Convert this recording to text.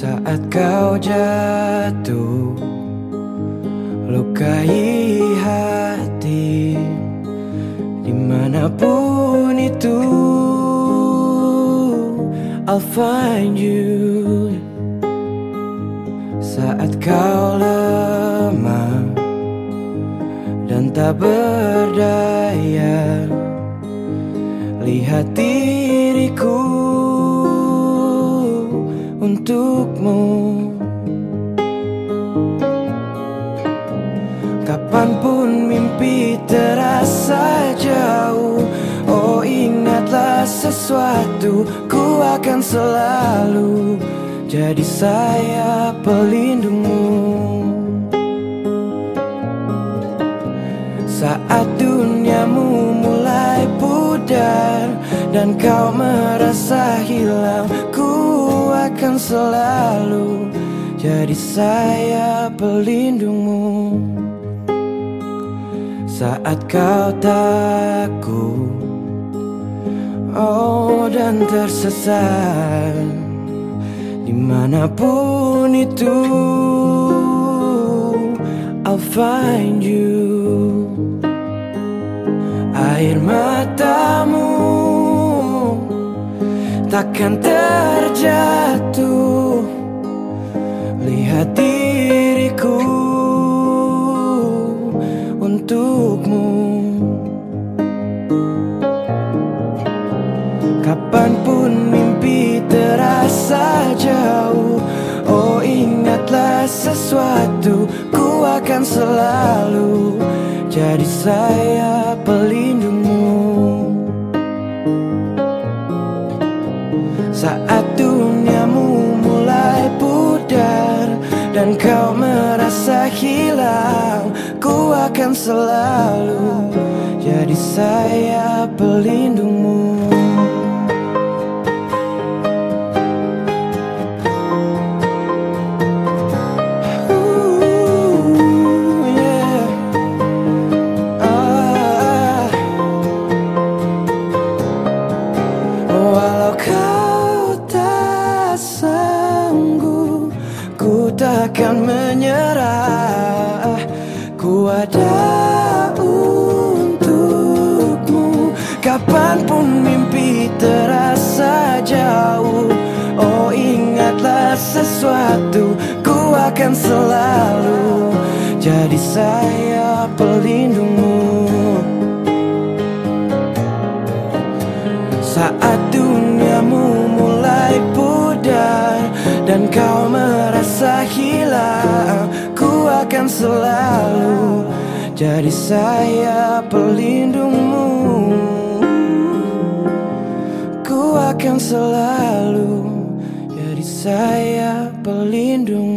Saat kau jatuh Lukai hati. Di mana pun itu I'll find you. Saat kau lemah Dan tak berdaya Lihat untukmu. Kapan pun mimpi terasa jauh Oh ingatlah sesuatu Ku akan selalu Jadi saya pelindungmu. Saat duniamu mulai pudar Dan kau merasa hilang akan selalu Jadi saya pelindungmu. Saat kau takut Oh dan tersesat Di mana pun itu I'll find you. Air matamu Takkan terjatuh. Lihat diriku untukmu. Kapan pun mimpi terasa jauh Oh ingatlah sesuatu Ku akan selalu Jadi saya pelindungmu Saat duniamu mulai pudar Dan kau merasa hilang Ku akan selalu jadi saya pelindungmu takkan menyerah. Ku ada untukmu. Kapan pun mimpi terasa jauh Oh ingatlah sesuatu. Ku akan selalu Jadi saya pelindungmu. Saat duniamu mulai pudar Dan kau selalu Jadi saya pelindungmu. Ku akan selalu Jadi saya pelindungmu